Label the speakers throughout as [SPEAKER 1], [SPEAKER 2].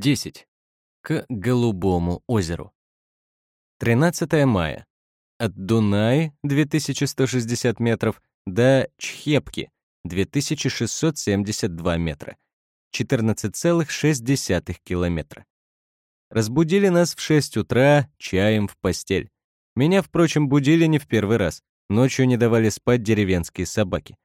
[SPEAKER 1] 10. К Голубому озеру. 13 мая. От Дунаи 2160 метров до Чхепки 2672 метра. 14,6 километра. Разбудили нас в 6 утра чаем в постель. Меня, впрочем, будили не в первый раз. Ночью не давали спать деревенские собаки.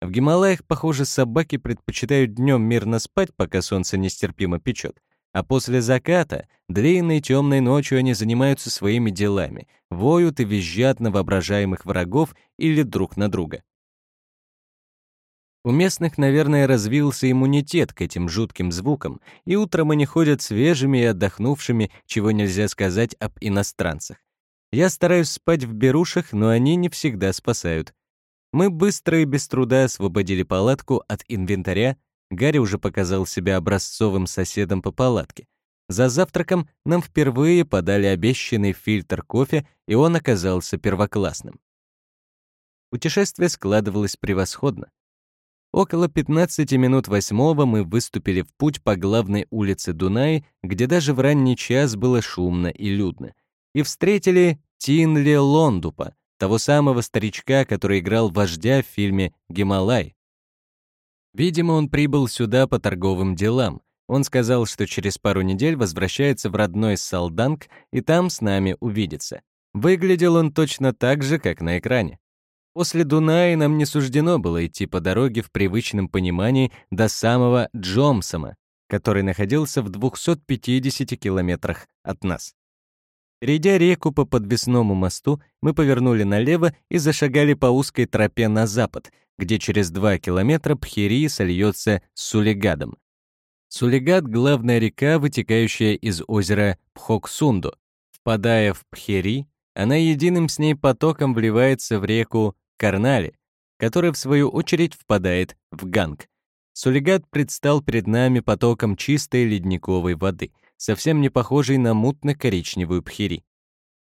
[SPEAKER 1] В Гималаях, похоже, собаки предпочитают днем мирно спать, пока солнце нестерпимо печет. А после заката, длинной темной ночью они занимаются своими делами, воют и визжат на воображаемых врагов или друг на друга. У местных, наверное, развился иммунитет к этим жутким звукам, и утром они ходят свежими и отдохнувшими, чего нельзя сказать об иностранцах. Я стараюсь спать в берушах, но они не всегда спасают. Мы быстро и без труда освободили палатку от инвентаря, Гарри уже показал себя образцовым соседом по палатке. За завтраком нам впервые подали обещанный фильтр кофе, и он оказался первоклассным. Путешествие складывалось превосходно. Около 15 минут восьмого мы выступили в путь по главной улице Дунаи, где даже в ранний час было шумно и людно, и встретили Тинли Лондупа, того самого старичка, который играл вождя в фильме «Гималай». Видимо, он прибыл сюда по торговым делам. Он сказал, что через пару недель возвращается в родной Салданг и там с нами увидится. Выглядел он точно так же, как на экране. После Дунаи нам не суждено было идти по дороге в привычном понимании до самого Джомсома, который находился в 250 километрах от нас. Перейдя реку по подвесному мосту, мы повернули налево и зашагали по узкой тропе на запад, где через два километра Пхири сольется с Сулигадом. Сулигад — главная река, вытекающая из озера Пхоксунду. Впадая в Пхири, она единым с ней потоком вливается в реку Карнали, которая, в свою очередь, впадает в Ганг. Сулигад предстал перед нами потоком чистой ледниковой воды — совсем не похожий на мутно-коричневую пхири.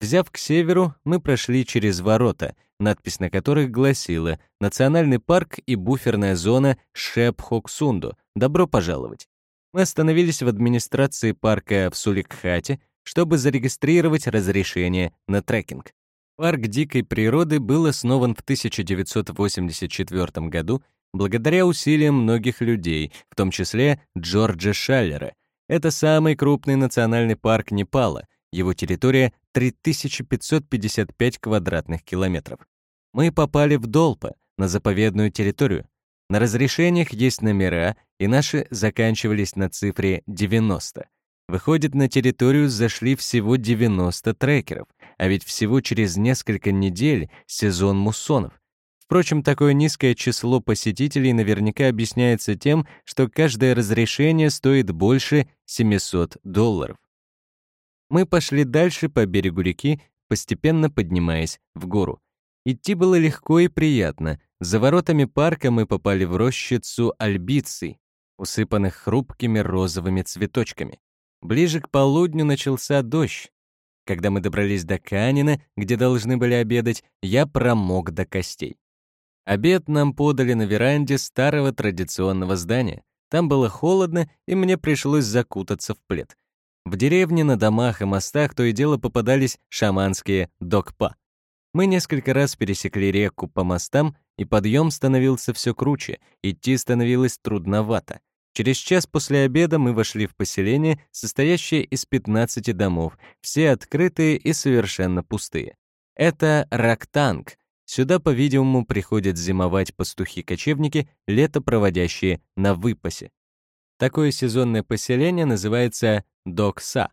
[SPEAKER 1] Взяв к северу, мы прошли через ворота, надпись на которых гласила «Национальный парк и буферная зона Шепхоксунду. Добро пожаловать». Мы остановились в администрации парка в Суликхате, чтобы зарегистрировать разрешение на трекинг. Парк дикой природы был основан в 1984 году благодаря усилиям многих людей, в том числе Джорджа Шаллера, это самый крупный национальный парк Непала. Его территория 3555 квадратных километров. Мы попали в Долпа, на заповедную территорию. На разрешениях есть номера, и наши заканчивались на цифре 90. Выходит, на территорию зашли всего 90 трекеров, а ведь всего через несколько недель сезон муссонов. Впрочем, такое низкое число посетителей наверняка объясняется тем, что каждое разрешение стоит больше 700 долларов. Мы пошли дальше по берегу реки, постепенно поднимаясь в гору. Идти было легко и приятно. За воротами парка мы попали в рощицу альбиций, усыпанных хрупкими розовыми цветочками. Ближе к полудню начался дождь. Когда мы добрались до Канина, где должны были обедать, я промок до костей. Обед нам подали на веранде старого традиционного здания. Там было холодно, и мне пришлось закутаться в плед. В деревне на домах и мостах то и дело попадались шаманские докпа. Мы несколько раз пересекли реку по мостам, и подъем становился все круче, идти становилось трудновато. Через час после обеда мы вошли в поселение, состоящее из 15 домов, все открытые и совершенно пустые. Это Рактанг, Сюда, по-видимому, приходят зимовать пастухи-кочевники, лето проводящие на выпасе. Такое сезонное поселение называется Докса.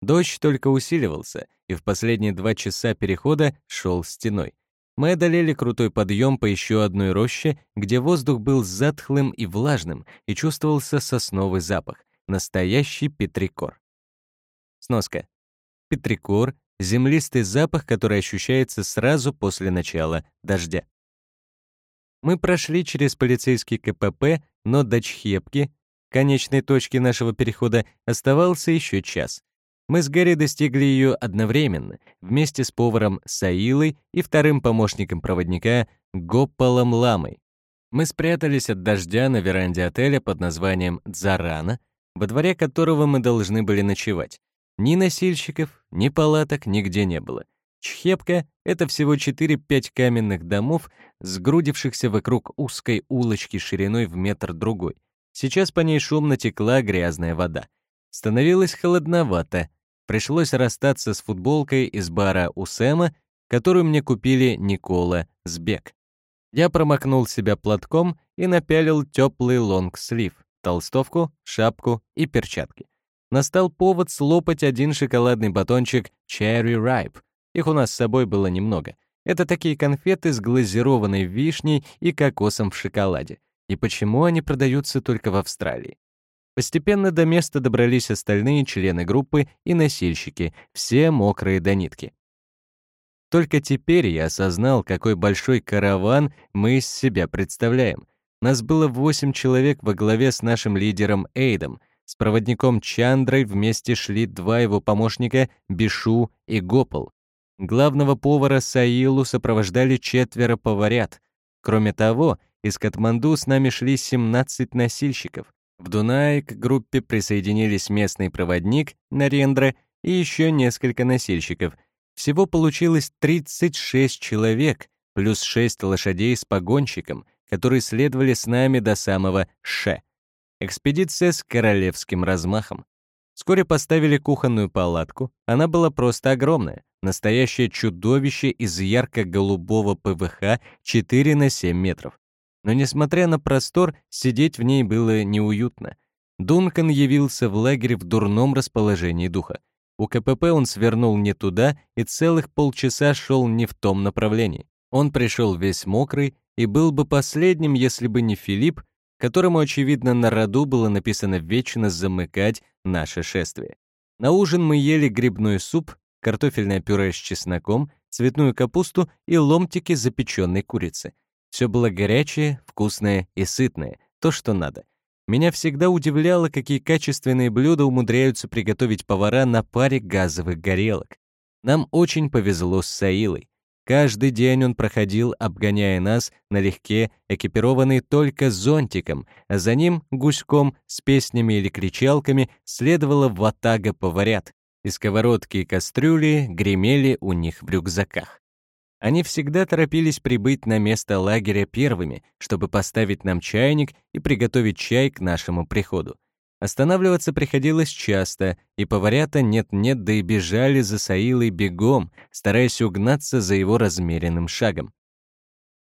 [SPEAKER 1] Дождь только усиливался, и в последние два часа перехода шел стеной. Мы одолели крутой подъем по еще одной роще, где воздух был затхлым и влажным, и чувствовался сосновый запах, настоящий петрикор. Сноска. Петрикор землистый запах, который ощущается сразу после начала дождя. Мы прошли через полицейский КПП, но до Чхепки, конечной точки нашего перехода, оставался еще час. Мы с Гарри достигли ее одновременно, вместе с поваром Саилой и вторым помощником проводника Гоппалом Ламой. Мы спрятались от дождя на веранде отеля под названием Дзарана, во дворе которого мы должны были ночевать. Ни носильщиков, ни палаток нигде не было. Чхепка — это всего 4-5 каменных домов, сгрудившихся вокруг узкой улочки шириной в метр другой. Сейчас по ней шумно текла грязная вода. Становилось холодновато. Пришлось расстаться с футболкой из бара у Сэма, которую мне купили Никола Сбек. Я промокнул себя платком и напялил теплый лонгслив, толстовку, шапку и перчатки. Настал повод слопать один шоколадный батончик Cherry Ripe. Их у нас с собой было немного. Это такие конфеты с глазированной вишней и кокосом в шоколаде. И почему они продаются только в Австралии? Постепенно до места добрались остальные члены группы и носильщики, все мокрые до нитки. Только теперь я осознал, какой большой караван мы из себя представляем. Нас было восемь человек во главе с нашим лидером Эйдом. С проводником Чандрой вместе шли два его помощника Бишу и Гопал. Главного повара Саилу сопровождали четверо поварят. Кроме того, из Катманду с нами шли 17 носильщиков. В Дунае к группе присоединились местный проводник Нарендра и еще несколько носильщиков — всего получилось 36 человек, плюс 6 лошадей с погонщиком, которые следовали с нами до самого Ше. Экспедиция с королевским размахом. Вскоре поставили кухонную палатку. Она была просто огромная. Настоящее чудовище из ярко-голубого ПВХ 4 на 7 метров. Но несмотря на простор, сидеть в ней было неуютно. Дункан явился в лагерь в дурном расположении духа. У КПП он свернул не туда и целых полчаса шел не в том направлении. Он пришел весь мокрый и был бы последним, если бы не Филипп, которому, очевидно, на роду было написано вечно замыкать наше шествие. На ужин мы ели грибной суп, картофельное пюре с чесноком, цветную капусту и ломтики запеченной курицы. Все было горячее, вкусное и сытное, то, что надо. Меня всегда удивляло, какие качественные блюда умудряются приготовить повара на паре газовых горелок. Нам очень повезло с Саилой. Каждый день он проходил, обгоняя нас, налегке, экипированный только зонтиком, а за ним, гуськом, с песнями или кричалками, следовала ватага поварят, и сковородки и кастрюли гремели у них в рюкзаках. Они всегда торопились прибыть на место лагеря первыми, чтобы поставить нам чайник и приготовить чай к нашему приходу. Останавливаться приходилось часто, и поварята нет-нет, да и бежали за Саилой бегом, стараясь угнаться за его размеренным шагом.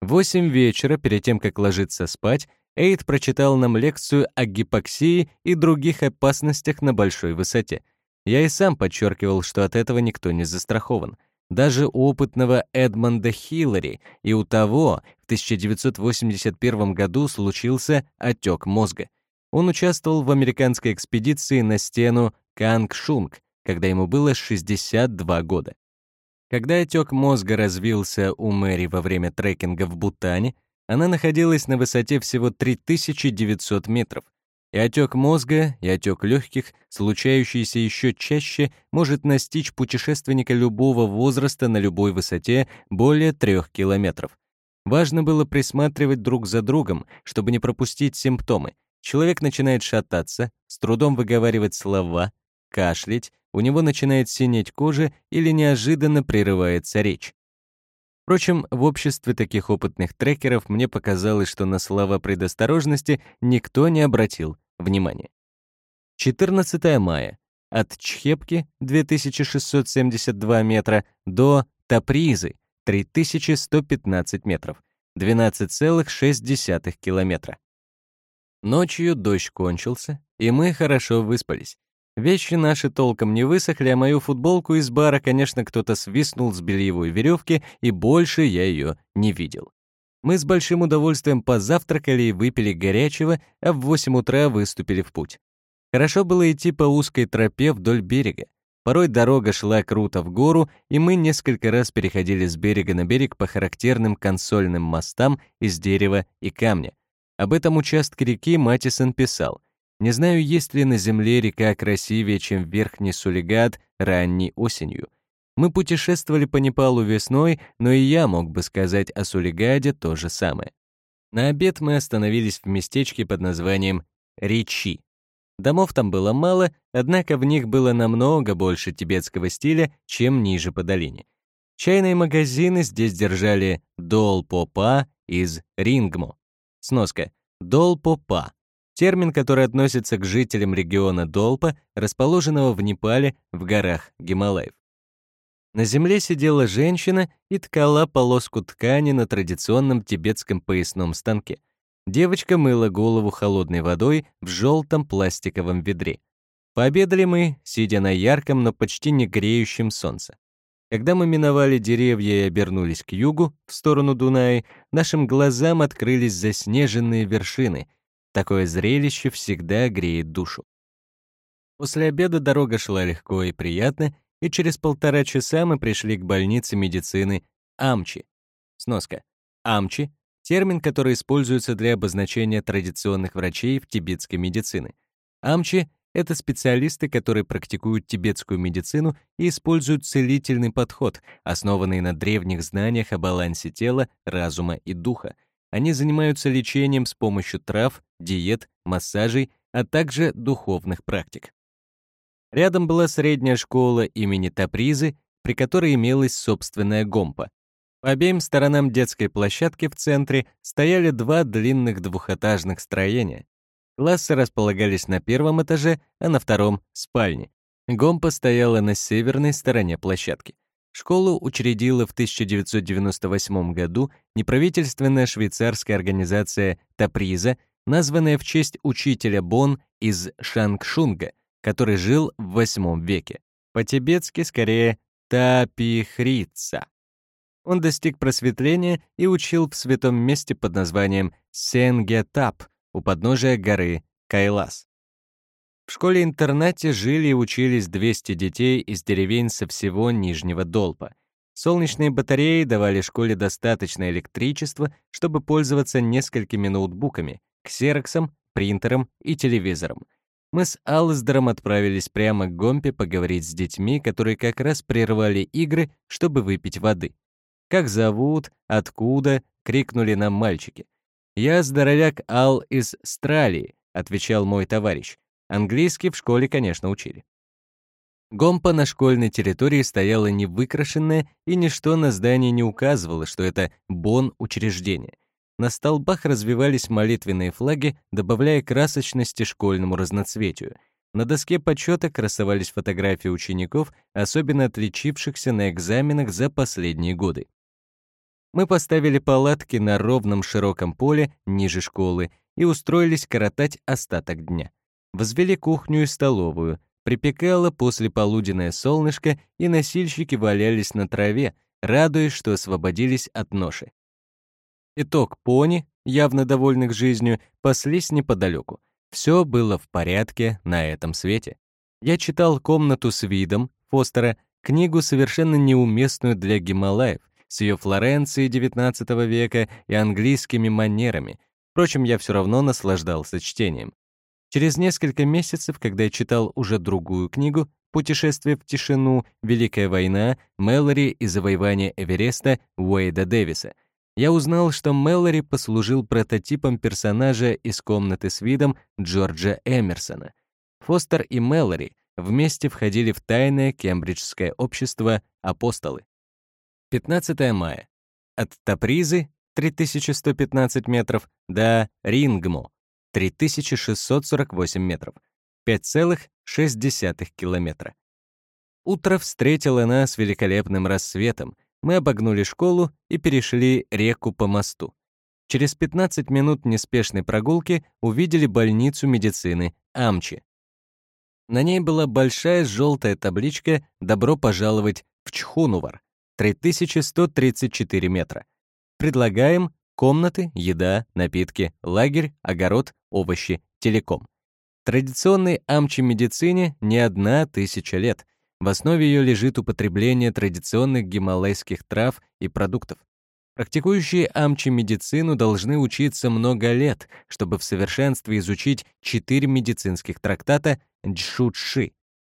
[SPEAKER 1] В восемь вечера, перед тем, как ложиться спать, Эйд прочитал нам лекцию о гипоксии и других опасностях на большой высоте. Я и сам подчеркивал, что от этого никто не застрахован — даже у опытного Эдмонда Хиллари и у того в 1981 году случился отек мозга. Он участвовал в американской экспедиции на стену Канг-Шунг, когда ему было 62 года. Когда отек мозга развился у Мэри во время трекинга в Бутане, она находилась на высоте всего 3900 метров, и отек мозга, и отек легких, случающийся еще чаще, может настичь путешественника любого возраста на любой высоте более трех километров. Важно было присматривать друг за другом, чтобы не пропустить симптомы. Человек начинает шататься, с трудом выговаривать слова, кашлять, у него начинает синеть кожа или неожиданно прерывается речь. Впрочем, в обществе таких опытных трекеров мне показалось, что на слова предосторожности никто не обратил внимания. 14 мая. От Чхепки 2672 метра до Тапризы 3115 метров, 12,6 километра. Ночью дождь кончился, и мы хорошо выспались. Вещи наши толком не высохли, а мою футболку из бара, конечно, кто-то свистнул с бельевой веревки, и больше я ее не видел. Мы с большим удовольствием позавтракали и выпили горячего, а в 8 утра выступили в путь. Хорошо было идти по узкой тропе вдоль берега. Порой дорога шла круто в гору, и мы несколько раз переходили с берега на берег по характерным консольным мостам из дерева и камня. Об этом участке реки Матисон писал — не знаю, есть ли на Земле река красивее, чем Верхний Сулигат ранней осенью. Мы путешествовали по Непалу весной, но и я мог бы сказать о Сулигаде то же самое. На обед мы остановились в местечке под названием Ричи. Домов там было мало, однако в них было намного больше тибетского стиля, чем ниже по долине. Чайные магазины здесь держали долпопа из Рингмо. Сноска. Долпопа. Термин, который относится к жителям региона Долпа, расположенного в Непале в горах Гималаев. На земле сидела женщина и ткала полоску ткани на традиционном тибетском поясном станке. Девочка мыла голову холодной водой в желтом пластиковом ведре. Пообедали мы, сидя на ярком, но почти не греющем солнце. Когда мы миновали деревья и обернулись к югу, в сторону Дунаи, нашим глазам открылись заснеженные вершины. Такое зрелище всегда греет душу. После обеда дорога шла легко и приятно, и через полтора часа мы пришли к больнице медицины Амчи. Сноска. Амчи — термин, который используется для обозначения традиционных врачей в тибетской медицине. Амчи — это специалисты, которые практикуют тибетскую медицину и используют целительный подход, основанный на древних знаниях о балансе тела, разума и духа. Они занимаются лечением с помощью трав, диет, массажей, а также духовных практик. Рядом была средняя школа имени Тапризы, при которой имелась собственная гомпа. По обеим сторонам детской площадки в центре стояли два длинных двухэтажных строения. Классы располагались на первом этаже, а на втором — спальни. Гомпа стояла на северной стороне площадки. Школу учредила в 1998 году неправительственная швейцарская организация «Таприза», названная в честь учителя Бон из Шангшунга, который жил в VIII веке. По-тибетски скорее Тапихрица. Он достиг просветления и учил в святом месте под названием Сенгетап у подножия горы Кайлас. В школе-интернате жили и учились 200 детей из деревень со всего Нижнего Долпа. Солнечные батареи давали школе достаточно электричества, чтобы пользоваться несколькими ноутбуками, ксероксом, принтером и телевизором — мы с Алсдером отправились прямо к Гомпе поговорить с детьми, которые как раз прервали игры, чтобы выпить воды. «Как зовут? Откуда?» — крикнули нам мальчики. «Я здоровяк Ал из Стралии», — отвечал мой товарищ. Английский в школе, конечно, учили. Гомпа на школьной территории стояла невыкрашенная, и ничто на здании не указывало, что это бон учреждение. На столбах развивались молитвенные флаги, добавляя красочности школьному разноцветию. На доске почета красовались фотографии учеников, особенно отличившихся на экзаменах за последние годы. Мы поставили палатки на ровном широком поле ниже школы и устроились коротать остаток дня. Возвели кухню и столовую, припекало после полуденное солнышко, и носильщики валялись на траве, радуясь, что освободились от ноши. Итог пони, явно довольных жизнью, паслись неподалеку. Все было в порядке на этом свете. Я читал «Комнату с видом» Фостера, книгу, совершенно неуместную для Гималаев, с ее Флоренцией XIX века и английскими манерами. Впрочем, я все равно наслаждался чтением. Через несколько месяцев, когда я читал уже другую книгу «Путешествие в тишину», «Великая война», «Мэлори и завоевание Эвереста» Уэйда Дэвиса — я узнал, что Мэлори послужил прототипом персонажа из комнаты с видом Джорджа Эмерсона. Фостер и Мэлори вместе входили в тайное кембриджское общество «Апостолы». 15 мая. От Тапризы 3115 метров до Рингмо 3648 метров, 5,6 километра. Утро встретило нас великолепным рассветом — мы обогнули школу и перешли реку по мосту. Через 15 минут неспешной прогулки увидели больницу медицины Амчи. На ней была большая желтая табличка «Добро пожаловать в Чхунувар» 3134 метра. Предлагаем комнаты, еда, напитки, лагерь, огород, овощи, телеком. Традиционной амчи-медицине не одна тысяча лет — в основе ее лежит употребление традиционных гималайских трав и продуктов. Практикующие амчи медицину должны учиться много лет, чтобы в совершенстве изучить четыре медицинских трактата Джшучши.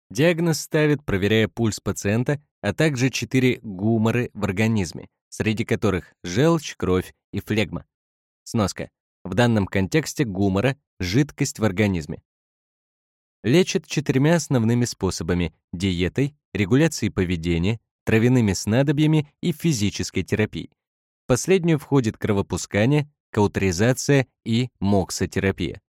[SPEAKER 1] Диагноз ставит, проверяя пульс пациента, а также четыре гуморы в организме, среди которых желчь, кровь и флегма. Сноска. В данном контексте гумора — жидкость в организме. Лечат четырьмя основными способами – диетой, регуляцией поведения, травяными снадобьями и физической терапией. В последнюю входит кровопускание, каутеризация и моксотерапия.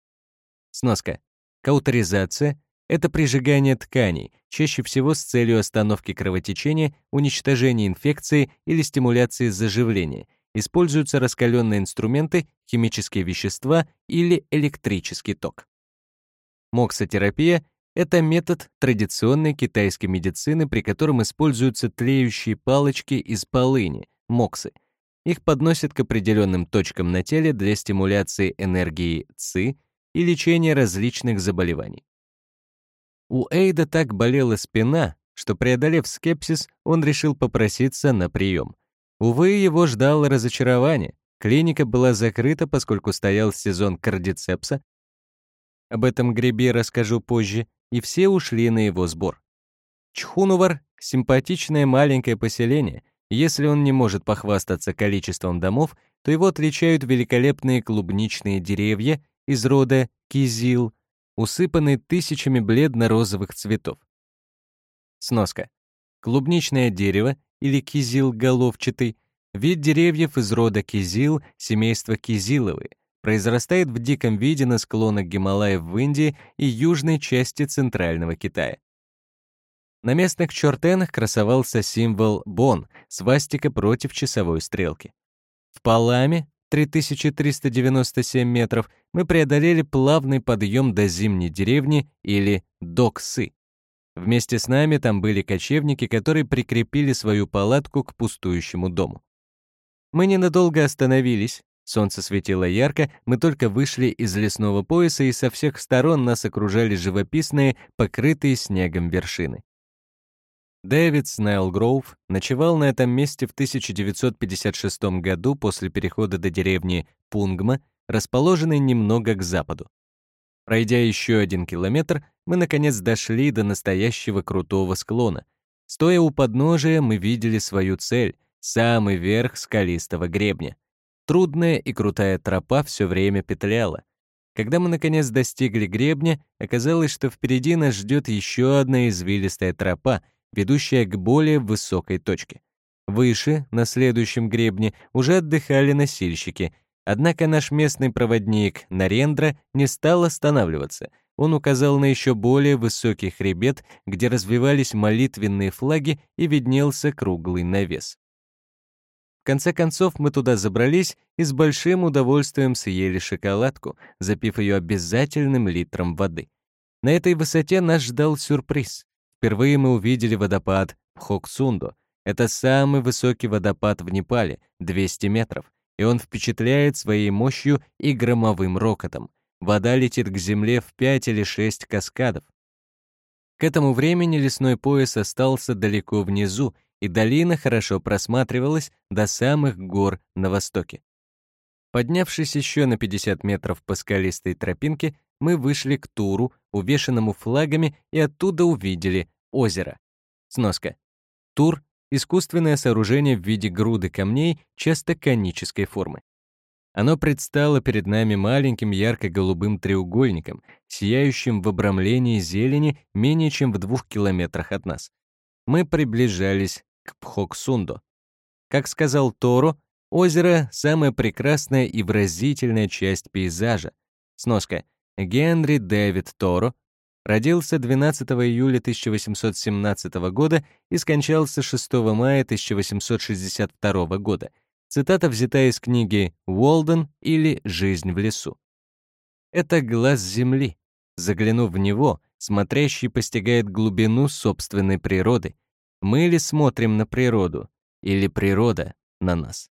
[SPEAKER 1] Сноска. Каутеризация — это прижигание тканей, чаще всего с целью остановки кровотечения, уничтожения инфекции или стимуляции заживления. Используются раскаленные инструменты, химические вещества или электрический ток. Моксотерапия — это метод традиционной китайской медицины, при котором используются тлеющие палочки из полыни, моксы. Их подносят к определенным точкам на теле для стимуляции энергии ЦИ и лечения различных заболеваний. У Эйда так болела спина, что, преодолев скепсис, он решил попроситься на прием. Увы, его ждало разочарование. Клиника была закрыта, поскольку стоял сезон кардицепса, об этом гребе расскажу позже, и все ушли на его сбор. Чхунувар — симпатичное маленькое поселение. Если он не может похвастаться количеством домов, то его отличают великолепные клубничные деревья из рода кизил, усыпанные тысячами бледно-розовых цветов. Сноска. Клубничное дерево или кизил головчатый — вид деревьев из рода кизил, семейства кизиловые, произрастает в диком виде на склонах Гималаев в Индии и южной части центрального Китая. На местных чертенах красовался символ Бон, свастика против часовой стрелки. В Паламе, 3397 метров, мы преодолели плавный подъем до зимней деревни или Доксы. Вместе с нами там были кочевники, которые прикрепили свою палатку к пустующему дому. Мы ненадолго остановились, Солнце светило ярко, мы только вышли из лесного пояса, и со всех сторон нас окружали живописные, покрытые снегом вершины. Дэвид Снайлгроув ночевал на этом месте в 1956 году после перехода до деревни Пунгма, расположенной немного к западу. Пройдя еще один километр, мы наконец дошли до настоящего крутого склона. Стоя у подножия, мы видели свою цель — самый верх скалистого гребня — Трудная и крутая тропа все время петляла. Когда мы наконец достигли гребня, оказалось, что впереди нас ждет еще одна извилистая тропа, ведущая к более высокой точке. Выше, на следующем гребне, уже отдыхали носильщики, однако наш местный проводник Нарендра не стал останавливаться. Он указал на еще более высокий хребет, где развивались молитвенные флаги и виднелся круглый навес конце концов мы туда забрались и с большим удовольствием съели шоколадку, запив ее обязательным литром воды. На этой высоте нас ждал сюрприз. Впервые мы увидели водопад Пхоксундо. Это самый высокий водопад в Непале, 200 метров, и он впечатляет своей мощью и громовым рокотом. Вода летит к земле в 5 или 6 каскадов. К этому времени лесной пояс остался далеко внизу, и долина хорошо просматривалась до самых гор на востоке. Поднявшись еще на 50 метров по скалистой тропинке, мы вышли к Туру, увешанному флагами, и оттуда увидели озеро. Сноска. Тур — искусственное сооружение в виде груды камней, часто конической формы. Оно предстало перед нами маленьким ярко-голубым треугольником, сияющим в обрамлении зелени менее чем в двух километрах от нас. Мы приближались к Пхоксунду. Как сказал Торо, озеро — самая прекрасная и выразительная часть пейзажа. Сноска. Генри Дэвид Торо родился 12 июля 1817 года и скончался 6 мая 1862 года. Цитата взята из книги «Уолден» или «Жизнь в лесу». Это глаз земли. Заглянув в него, смотрящий постигает глубину собственной природы, мы ли смотрим на природу, или природа на нас?